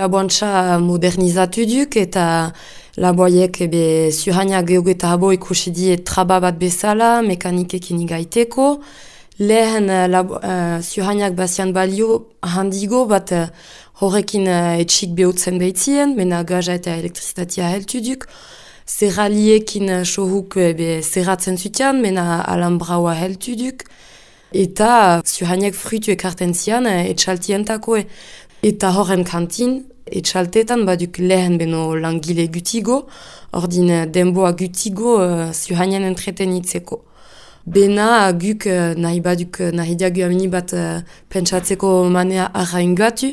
Laboantxa modernizatu duk eta laboaiek ebe zuhainak geogeta habo ikusi die traba bat bezala, mekanikekin igaiteko. Lehen labo, uh, zuhainak bazian balio handigo bat uh, horrekin uh, etxik behotzen behitzien, mena gaza eta elektrizitatea heltu duk. Zerraliekin uh, sohuk ebe zerratzen zutian, mena alambraua heltu duk. Eta zuhainak frutu ekarten zian uh, etxaltientako e. Eta horren kantin, etxaltetan baduk lehen beno langile gutigo, ordin eh, denboa gutigo uh, zuhainen entretenitzeko. Bena guk uh, nahi baduk nahi diagu amini bat uh, pentsatzeko manea arraingatu,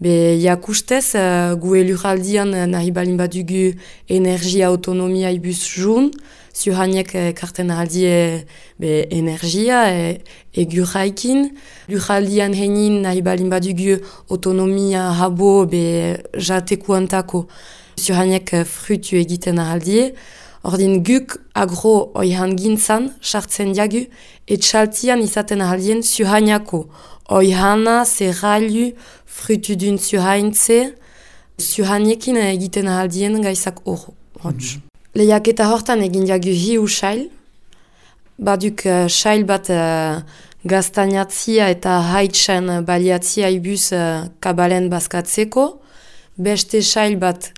be jakustez uh, gu eluraldian nahi balin badugu energia autonomia ibus jun, zuhainek e, karten aldie be, energia e, egurraikin. Lurraldian henin nahi balin badugu autonomia habo be jateku antako zuhainek frutu egiten aldie. Ordin guk agro oihan gintzan, sartzen diagu, etxaltian izaten aldien zuhainako. Oihana, zerrailu, frutu dun zuhaintze, zuhainekin egiten aldien gaizak oro. Mm Lehiak eta hortan egin jagu hiu sail. Baduk uh, sail bat uh, gaztainatzia eta haitsen baliatzia ibuz uh, kabalen bazkatzeko. Beste sail bat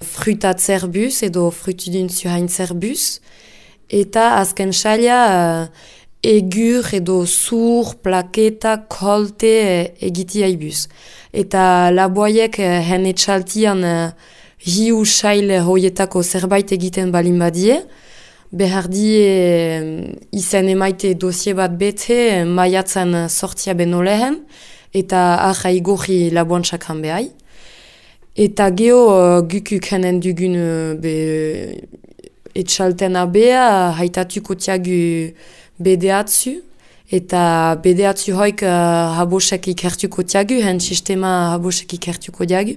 frutatzer bus edo frutudun zuhain zer bus. Eta azken saila uh, egur edo zur, plaketa, kolte uh, egitia ibuz. Eta laboaiek uh, hen etxaltian hiu sail hoietako zerbait egiten balin badie, behar die izen emaite dosie bat bete maiatzen sortia beno lehen, eta aha igorri labuantzakan behai. Eta geho gukuk henen dugun be, etxalten abea haitatuko tiagu bedeatzu, eta bedeatzu hoik uh, habosek ikertuko tiagu, hen sistema habosek ikertuko diagu.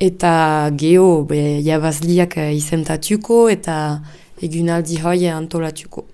Eta geho, be, jabazliak izentatuko eta egunaldi hoi antolatuko.